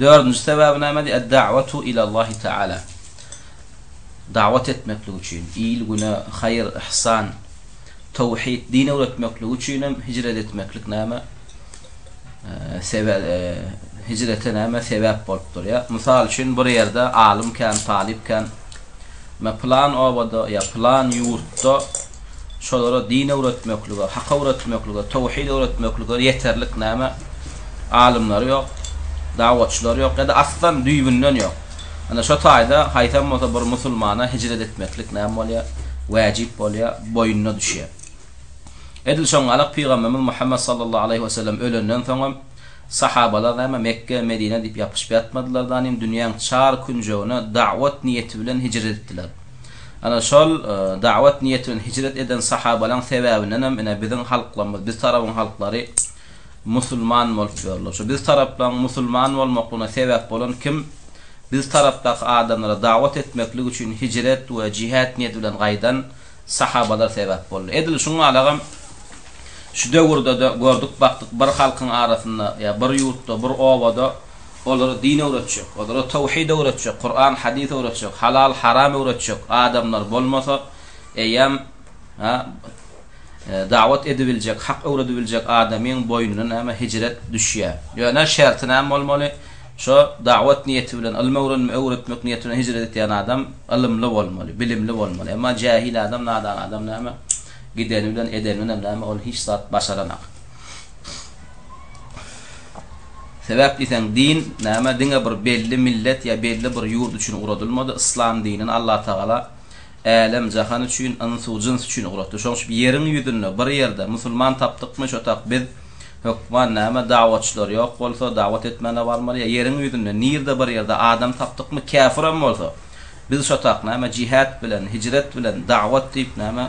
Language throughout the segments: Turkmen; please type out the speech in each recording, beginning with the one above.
Dördünji sebäbi nämedi? Ed-da'wetu ilallahi ta'ala. Dawat etmeklik üçin, il-güne, haýyr, yhsan, towhid, din öwretmeklik üçin hem hijret etmeklik näme? Hijrete näme? Sebäp bolup durýar. Mysal üçin, bir ýerde alym kän, talyp kän. Men pylan obada ýa pylan ýurtda. Şolara din öwretmeklige, hak öwretmeklige, towhid öwretmeklige ýeterlik näme alymlary ýok, dawatçylary ýok ýa-da aslan düýbünden ýok. Ana şo taýda haýsam bolsa bir musulmana hijret etmeklik näme bolýar? Wäjip bolýar, boýnuna düşýär. Edil şoňalak Pygamberimiz Muhammet sallallahu aleýhi we sellem ölenden soňam sahabalar näme Mekge, Medinä diýip ýapyşyp ýatmadylar danym dünýäň çar künjegine dawat niýeti bilen hijret etdiler. Ine, şol dawet niýeti bilen hijret eden sahabalaň sebäbindenem, ine, biziň halklarymyz, biz tarabyň halklary musulman bolup ýörler. Şu biz taraplaryň musulman bolmaklygyna sebäp bolan kim? Biz tarapdaky adamlara dawet etmeklik üçin hijret we jihad niýeti bilen gaýdan sahabalar sebäp boldy. Edil şuň alagam şu döwürde-de gördük-bakdyk, bir halkyň arasynda ýa bir ýurtda, bir obada, Olara din öwretjek, olara tawhid öwretjek, Kuran, hadys öwretjek, halal, haram öwretjek adamlar bolmasa, eýýäm dawat edibiljek, hak öwredibiljek adamyň boýnuna näme hijret düşýär. Ýöne şerti näme bolmaly? Şo dawat niýeti bilen, ylym öwrenme, öwretmek niýeti bilen hijret etýän adam ylymly bolmaly, bilimli bolmaly. Emma jähil adam, nadan adam näme gideni bilen, edeni bilen näme ol hiç zat başaranak. Sebäp diýseň, din näme, diňe bir belli millet ýa belli bir ýurt üçin ugradylmady. Yslam dinini Allatagala älem-jahan üçin, ynsu-jyns üçin ugratdy. Şonuň üçin ýeriň ýüzünde bir ýerde musulman tapdykmy, şotak biz, hökman näme, dawatçylar ýok bolsa, dawat etmäne barmaly, ýa ýeriň ýüzünde nirde bir ýerde adam tapdykmy, käfirem bolsa, biz şotak näme, jihad bilen, hijret bilen, dawat diýip näme,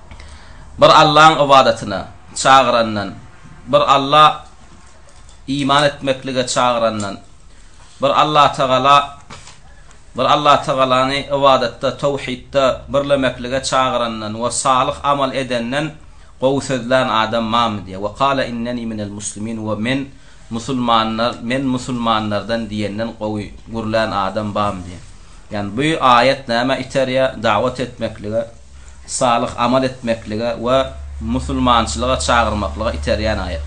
Bir Allaň ybadatyna çagyrandan, bir Alla iman etmeklige çagyrandan, bir Allatagala bir Allatagalany ybadatda, towhidde birlemeklige çagyrandan we salyh amal edenden gowy sözlän adam barmy diýýär. Ve kâle inneni minel muslimin we men musulmanlar men musulmanlardan diýenden gowy gürlän adam barmy diýýär. Ýani bu aýat nämä iterýär? Dawat etmeklige. salyh amal etmeklige we musulmançylyga çagyrmaklyga iterýän aýat.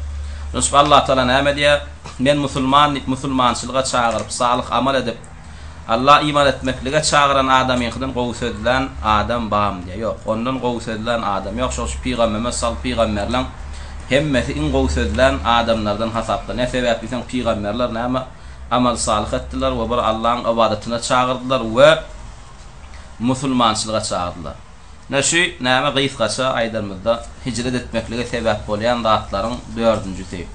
Şonuň üçin Allatagala näme diýýär? Men musulman diýip musulmançylyga çagyryp, salyh amal edip, Alla iman etmeklige çagyran adamyňkydan gowy sözlän adam bamy diýýär. Ýok, ondan gowy sözlän adam ýok. Şonuň üçin pygamberimiz sal pygamberleň hemmesi iň gowy sözlän adamlardan hasaplan. Näme sebäp diýseň, pygamberler näme amal salyh etdiler we bir Allaň ybadatyna çagyrdylar we musulmançylyga çagyrdylar. Ine şu näme gysgaça aýdanymyzda hijret etmeklige sebäp bolýan zatlaryň dördünjisi.